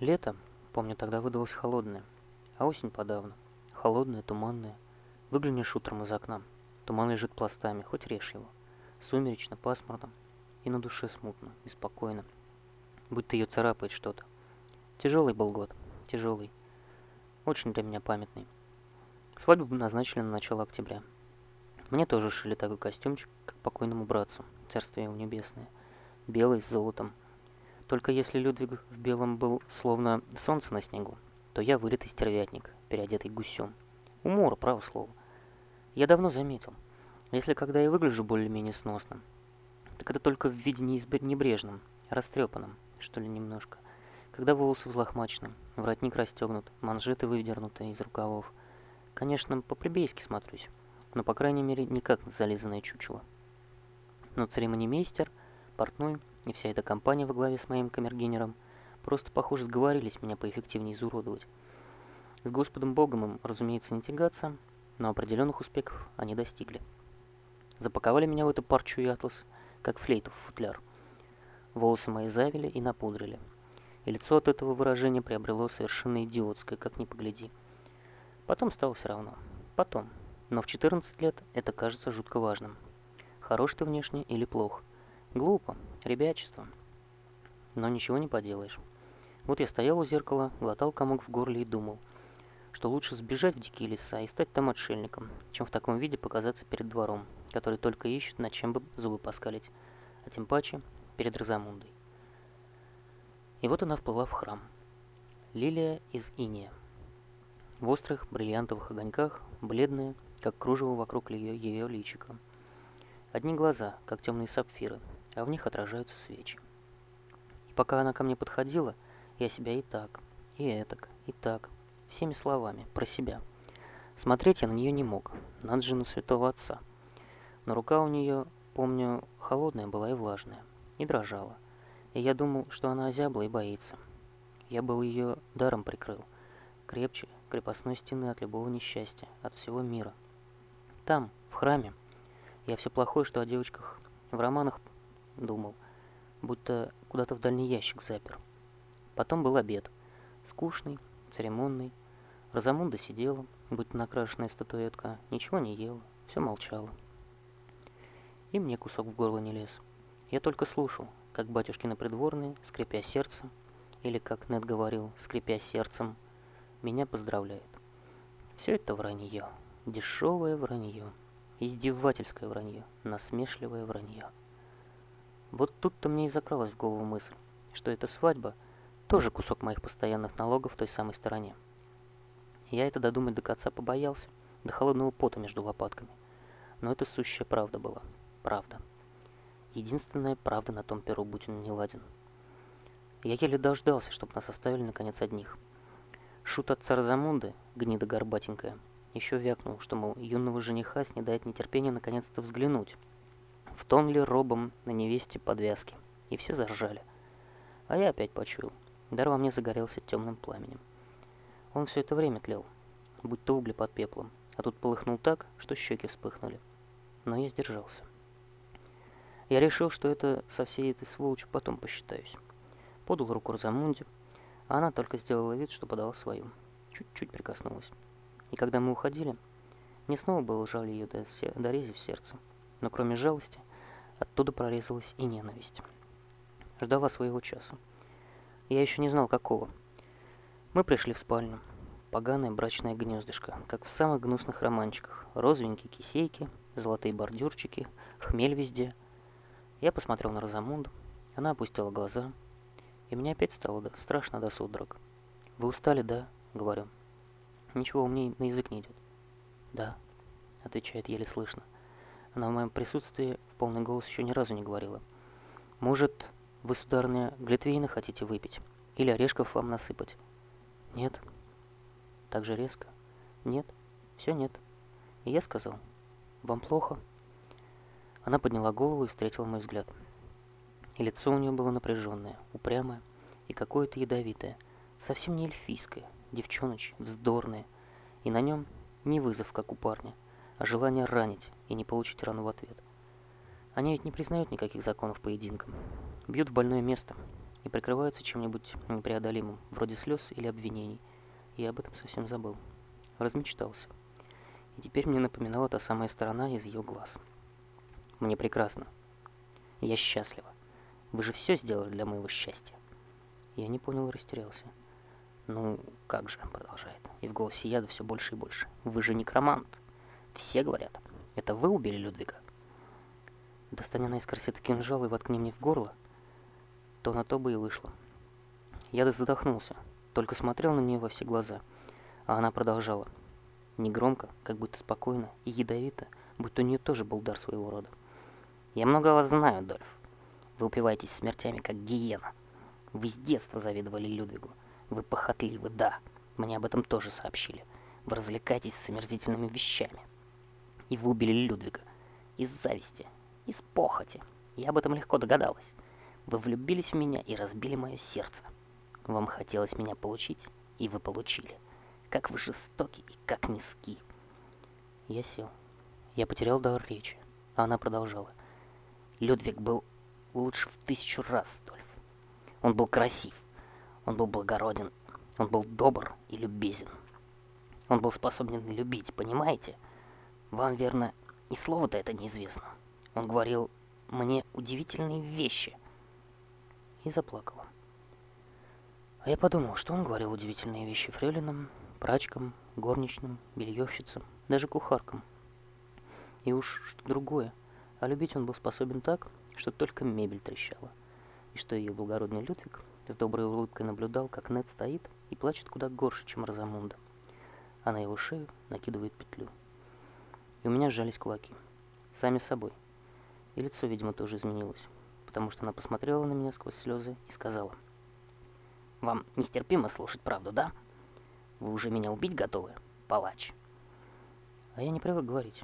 Лето, помню, тогда выдалось холодное, а осень подавно. Холодная, туманная. Выглянешь утром из окна. Туман лежит пластами, хоть режь его. Сумеречно, пасмурно. И на душе смутно, беспокойно. Будто ее царапает что-то. Тяжелый был год. Тяжелый. Очень для меня памятный. Свадьбу назначили на начало октября. Мне тоже шили такой костюмчик, как покойному братцу, царствие ему небесное. Белый с золотом. Только если Людвиг в белом был словно солнце на снегу, то я вылитый стервятник, переодетый гусем. Умора, право слово. Я давно заметил, если когда я выгляжу более-менее сносно, так это только в виде небрежном, растрепанном, что ли, немножко. Когда волосы взлохмачены, воротник расстегнут, манжеты выдернуты из рукавов. Конечно, по-плебейски смотрюсь, но, по крайней мере, не как зализанное чучело. Но церемонимейстер, портной и вся эта компания во главе с моим камергенером просто, похоже, сговорились меня поэффективнее изуродовать. С Господом Богом им, разумеется, не тягаться, но определенных успехов они достигли. Запаковали меня в эту парчу и атлас, как флейту в футляр. Волосы мои завили и напудрили. И лицо от этого выражения приобрело совершенно идиотское, как ни погляди. Потом стало все равно. Потом. Но в 14 лет это кажется жутко важным. Хорош ты внешне или плох. Глупо, ребячество. Но ничего не поделаешь. Вот я стоял у зеркала, глотал комок в горле и думал, что лучше сбежать в дикие леса и стать там отшельником, чем в таком виде показаться перед двором, который только ищет, над чем бы зубы поскалить, а тем паче перед Розамундой. И вот она вплыла в храм. Лилия из иния. В острых бриллиантовых огоньках, бледная, как кружево вокруг ее, ее личика. Одни глаза, как темные сапфиры, а в них отражаются свечи. И пока она ко мне подходила, я себя и так, и этак, и так, всеми словами, про себя. Смотреть я на нее не мог, надо же на святого отца. Но рука у нее, помню, холодная была и влажная, и дрожала. И я думал, что она озябла и боится. Я был ее даром прикрыл, крепче крепостной стены от любого несчастья, от всего мира. Там, в храме, я все плохое, что о девочках в романах думал, будто куда-то в дальний ящик запер. Потом был обед. Скучный, церемонный. Розамунда сидела, будто накрашенная статуэтка, ничего не ела, все молчала. И мне кусок в горло не лез. Я только слушал, как батюшкины придворные, скрипя сердце, или, как Нед говорил, скрипя сердцем, меня поздравляют. Все это вранье, дешевое вранье, издевательское вранье, насмешливое вранье. Вот тут-то мне и закралась в голову мысль, что эта свадьба тоже кусок моих постоянных налогов в той самой стороне. Я это додумать до конца побоялся, до холодного пота между лопатками. Но это сущая правда была. Правда. Единственная правда на том перу, будь он не ладен. Я еле дождался, чтобы нас оставили наконец одних. Шут отца Розамунды, гнида горбатенькая, еще вякнул, что, мол, юного жениха снедает нетерпение наконец-то взглянуть, в тон ли робом на невесте подвязки, и все заржали. А я опять почуял, дар во мне загорелся темным пламенем. Он все это время тлел, будто угли под пеплом, а тут полыхнул так, что щеки вспыхнули. Но я сдержался. Я решил, что это со всей этой сволочью потом посчитаюсь. Подал руку Розамунде, а она только сделала вид, что подала свою. Чуть-чуть прикоснулась. И когда мы уходили, мне снова было жаль ее до, до рези в сердце. Но кроме жалости, оттуда прорезалась и ненависть. Ждала своего часа. Я еще не знал, какого. Мы пришли в спальню. Поганое брачное гнездышко, как в самых гнусных романчиках. Розовенькие кисейки, золотые бордюрчики, хмель везде — я посмотрел на Розамунду, она опустила глаза, и мне опять стало да, страшно до судорог. «Вы устали, да?» — говорю. «Ничего, мне на язык не идет». «Да», — отвечает еле слышно. Она в моем присутствии полный голос еще ни разу не говорила. «Может, вы, сударыня, глитвейна хотите выпить? Или орешков вам насыпать?» «Нет». Так же резко. «Нет, все нет». И я сказал, «Вам плохо?» Она подняла голову и встретила мой взгляд. И лицо у нее было напряженное, упрямое и какое-то ядовитое, совсем не эльфийское, девчоночь, вздорное, и на нем не вызов, как у парня, а желание ранить и не получить рану в ответ. Они ведь не признают никаких законов поединком. Бьют в больное место, и прикрываются чем-нибудь непреодолимым, вроде слез или обвинений. Я об этом совсем забыл. Размечтался. И теперь мне напоминала та самая сторона из ее глаз. Мне прекрасно. Я счастлива. Вы же все сделали для моего счастья. Я не понял и растерялся. Ну, как же, продолжает. И в голосе яда все больше и больше. Вы же некромант. Все говорят. Это вы убили Людвига? Достань она из корсета кинжал и воткни мне в горло, то на то бы и вышло. Я задохнулся, только смотрел на нее во все глаза, а она продолжала. Негромко, как будто спокойно и ядовито, будто у нее тоже был дар своего рода. «Я много вас знаю, Дольф. Вы упиваетесь смертями, как гиена. Вы с детства завидовали Людвигу. Вы похотливы, да. Мне об этом тоже сообщили. Вы развлекаетесь с омерзительными вещами. И вы убили Людвига. Из зависти. Из похоти. Я об этом легко догадалась. Вы влюбились в меня и разбили мое сердце. Вам хотелось меня получить, и вы получили. Как вы жестоки и как низки. Я сел. Я потерял дар речи, а она продолжала. Людвиг был лучше в тысячу раз, Дольф. Он был красив, он был благороден, он был добр и любезен. Он был способен любить, понимаете? Вам, верно, и слово-то это неизвестно. Он говорил мне удивительные вещи. И заплакала. А я подумал, что он говорил удивительные вещи фрейлинам, прачкам, горничным, бельевщицам, даже кухаркам. И уж что другое. А любить он был способен так, что только мебель трещала. И что ее благородный Людвиг с доброй улыбкой наблюдал, как Нед стоит и плачет куда горше, чем Розамунда. А на его шею накидывает петлю. И у меня сжались кулаки. Сами собой. И лицо, видимо, тоже изменилось, потому что она посмотрела на меня сквозь слезы и сказала. «Вам нестерпимо слушать правду, да? Вы уже меня убить готовы, палач?» А я не привык говорить.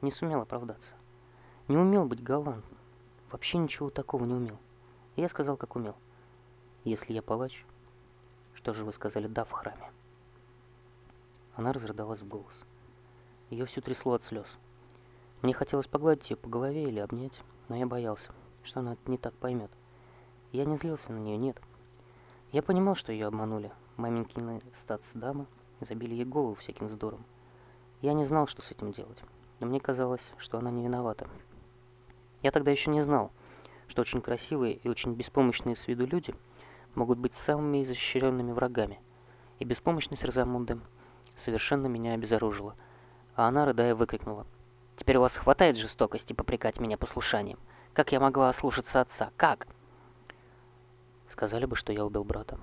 Не сумел оправдаться. Не умел быть галантным. Вообще ничего такого не умел. И я сказал, как умел. Если я палач, что же вы сказали «да» в храме? Она разрыдалась в голос. Ее всю трясло от слез. Мне хотелось погладить ее по голове или обнять, но я боялся, что она не так поймет. Я не злился на нее, нет. Я понимал, что ее обманули. Маменькины статс-дамы забили ей голову всяким здором. Я не знал, что с этим делать, но мне казалось, что она не виновата. Я тогда еще не знал, что очень красивые и очень беспомощные с виду люди – могут быть самыми изощренными врагами, и беспомощность Розамунды совершенно меня обезоружила, а она, рыдая, выкрикнула. «Теперь у вас хватает жестокости попрекать меня послушанием? Как я могла ослушаться отца? Как?» Сказали бы, что я убил брата.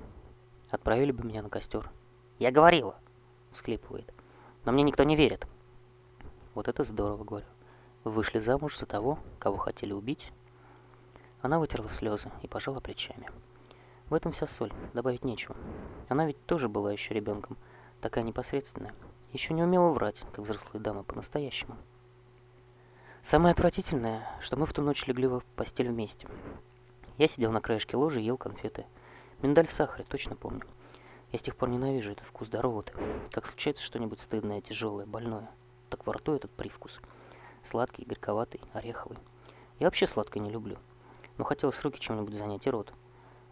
Отправили бы меня на костер. «Я говорила!» — всхлипывает. «Но мне никто не верит». «Вот это здорово», — говорю. «Вы вышли замуж за того, кого хотели убить?» Она вытерла слезы и пожала плечами. В этом вся соль, добавить нечего. Она ведь тоже была еще ребенком, такая непосредственная. Еще не умела врать, как взрослые дамы, по-настоящему. Самое отвратительное, что мы в ту ночь легли в постель вместе. Я сидел на краешке ложа и ел конфеты. Миндаль в сахаре, точно помню. Я с тех пор ненавижу этот вкус дороты. Как случается что-нибудь стыдное, тяжелое, больное, так во рту этот привкус. Сладкий, горьковатый, ореховый. Я вообще сладкое не люблю. Но хотелось руки чем-нибудь занять и рот.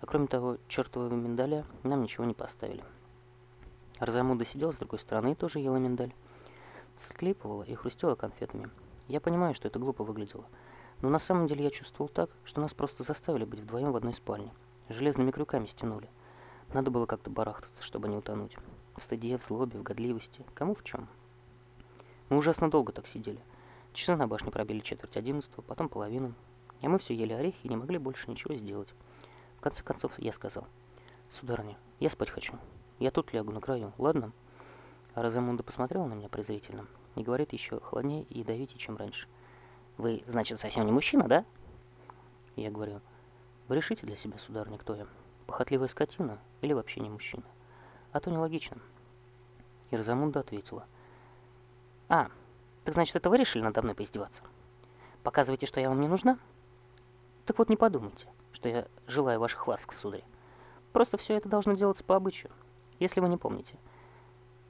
А кроме того, чертового миндаля нам ничего не поставили. Розамуда сидела с другой стороны и тоже ела миндаль. Склипывала и хрустела конфетами. Я понимаю, что это глупо выглядело. Но на самом деле я чувствовал так, что нас просто заставили быть вдвоем в одной спальне. Железными крюками стянули. Надо было как-то барахтаться, чтобы не утонуть. В стыде, в злобе, в годливости. Кому в чем? Мы ужасно долго так сидели. Часы на башне пробили четверть одиннадцатого, потом половину. А мы все ели орехи и не могли больше ничего сделать. В конце концов, я сказал, «Сударыня, я спать хочу. Я тут лягу на краю, ладно?» А Розамунда посмотрела на меня презрительно и говорит еще холоднее и ядовитее, чем раньше. «Вы, значит, совсем не мужчина, да?» Я говорю, «Вы решите для себя, сударыня, кто я? Похотливая скотина или вообще не мужчина? А то нелогично». И Розамунда ответила, «А, так значит, это вы решили надо мной поиздеваться? Показываете, что я вам не нужна? Так вот не подумайте что я желаю ваших ласк, сударь. Просто все это должно делаться по обычаю, если вы не помните.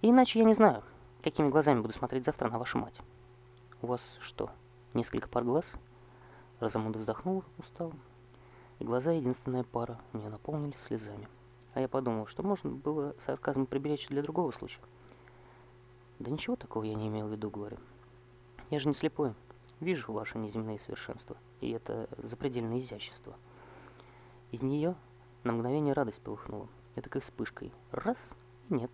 И иначе я не знаю, какими глазами буду смотреть завтра на вашу мать. У вас что, несколько пар глаз? Розамунда вздохнула устало. и глаза единственная пара у нее наполнились слезами. А я подумал, что можно было сарказм приберечь для другого случая. Да ничего такого я не имел в виду, говорю. Я же не слепой. Вижу ваши неземные совершенства, и это запредельное изящество. Из нее на мгновение радость полыхнула, этакой вспышкой. Раз — и нет.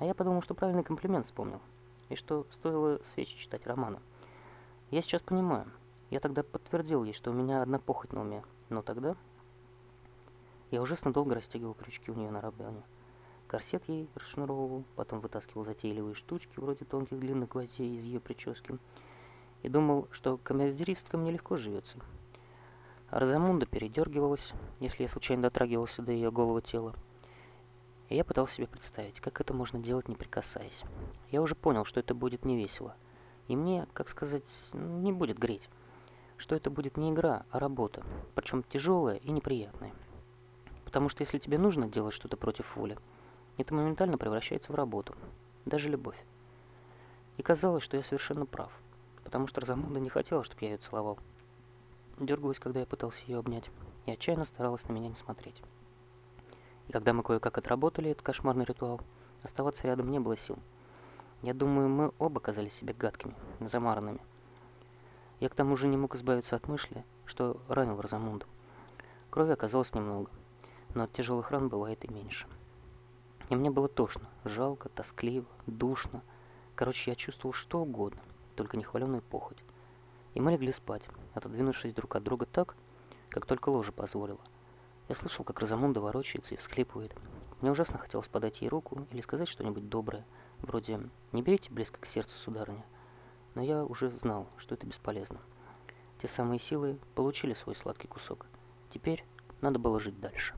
А я подумал, что правильный комплимент вспомнил, и что стоило свечи читать романа. Я сейчас понимаю. Я тогда подтвердил ей, что у меня одна похоть на уме, но тогда... Я ужасно долго растягивал крючки у нее на рабане. Корсет ей расшнуровывал, потом вытаскивал затейливые штучки, вроде тонких длинных гвоздей из ее прически, и думал, что камердеристка мне легко живется. А Розамунда передергивалась, если я случайно дотрагивался до ее голого тела. И я пытался себе представить, как это можно делать, не прикасаясь. Я уже понял, что это будет не весело. И мне, как сказать, не будет греть. Что это будет не игра, а работа. Причем тяжелая и неприятная. Потому что если тебе нужно делать что-то против воли, это моментально превращается в работу, даже любовь. И казалось, что я совершенно прав, потому что Розамунда не хотела, чтобы я ее целовал. Дергалась, когда я пытался ее обнять, и отчаянно старалась на меня не смотреть. И когда мы кое-как отработали этот кошмарный ритуал, оставаться рядом не было сил. Я думаю, мы оба казались себе гадкими, замаранными. Я к тому же не мог избавиться от мысли, что ранил Розамунду. Крови оказалось немного, но от тяжелых ран бывает и меньше. И мне было тошно, жалко, тоскливо, душно. Короче, я чувствовал что угодно, только не хваленую похоть. И мы легли спать, отодвинувшись друг от друга так, как только ложа позволила. Я слышал, как Розамунда ворочается и всхлипывает. Мне ужасно хотелось подать ей руку или сказать что-нибудь доброе, вроде «не берите близко к сердцу, сударыня». Но я уже знал, что это бесполезно. Те самые силы получили свой сладкий кусок. Теперь надо было жить дальше.